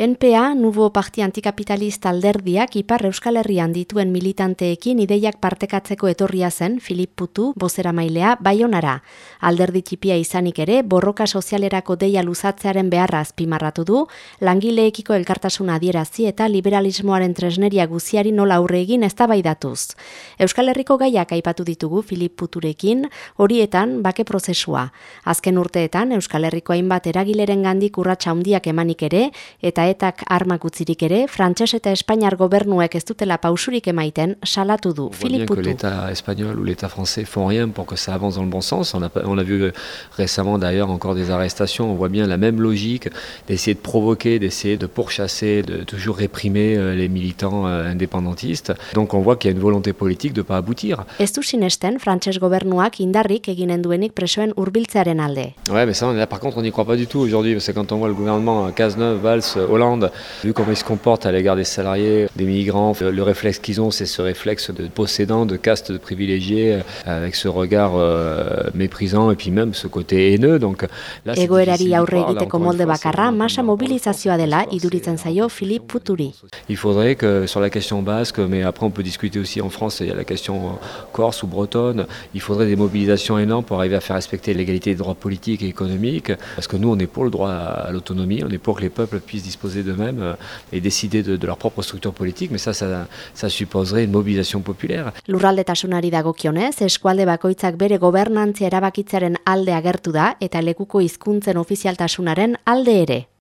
NPA, Nubo Parti Antikapitalista alderdiak Ipar Euskal Herrian dituen militanteekin ideiak partekatzeko etorria zen Filip Putu, bozera mailea, baionara. Alderdi txipia izanik ere, borroka sozialerako deia luzatzearen beharra azpimarratu du, langileekiko elkartasuna adierazi eta liberalismoaren tresneria guziari nola aurre egin eztabaidatuz. Euskal Herriko gaiak aipatu ditugu Filip Puturekin, horietan bake prozesua. Azken urteetan, Euskal Herriko hainbat eragileren gandik urratxa handiak emanik ere, eta etak armak utzirik ere, frantses eta espainiar gobernuek ez dutela pausurik emaiten salatu du. Filip Putu. L'État espagnol ou l'État français font rien pour que ça avance dans le bon sens. On a, on a vu récemment d'ailleurs encore des arrestations. On voit bien la même logique d'essayer de provoquer, d'essayer de pourchasser, de toujours réprimer euh, les militants euh, indépendantistes. Donc on voit qu'il y a une volonté politique de pas aboutir. Ez du sinesten frantses gobernuak indarrik eginen duenik presoen hurbiltzearen alde. Ouais, mais ça, on est là, par contre, on n'y croit pas du tout aujourd'hui, parce que quand on voit le gouvernement Cazeneuve, Valls, Hollande, vu comment ils se comportent à l'égard des salariés, des migrants, le réflexe qu'ils ont, c'est ce réflexe de possédant, de caste de privilégiés, euh, avec ce regard euh, méprisant et puis même ce côté haineux. Donc là, Egoerari aurre egiteko molde bakarra, masa mobilizazioa dela iduritzen zaio Philippe Puturi. Il faudrait que sur la question basque, mais après on peut discuter aussi en France, il y a la question corse ou bretonne, il faudrait des mobilisations énormes pour arriver à faire respecter l'égalité des droits politiques et économiques, parce que nous on est pour le droit à l'autonomie, on est pour que les peuples puissent disposer disposer d'eux-mêmes euh, et décider de, de, leur propre structure politique, mais ça, ça, ça supposerait une mobilisation populaire. Lurraldetasunari dagokionez, eskualde bakoitzak bere gobernantzia erabakitzaren alde agertu da eta lekuko hizkuntzen ofizialtasunaren alde ere.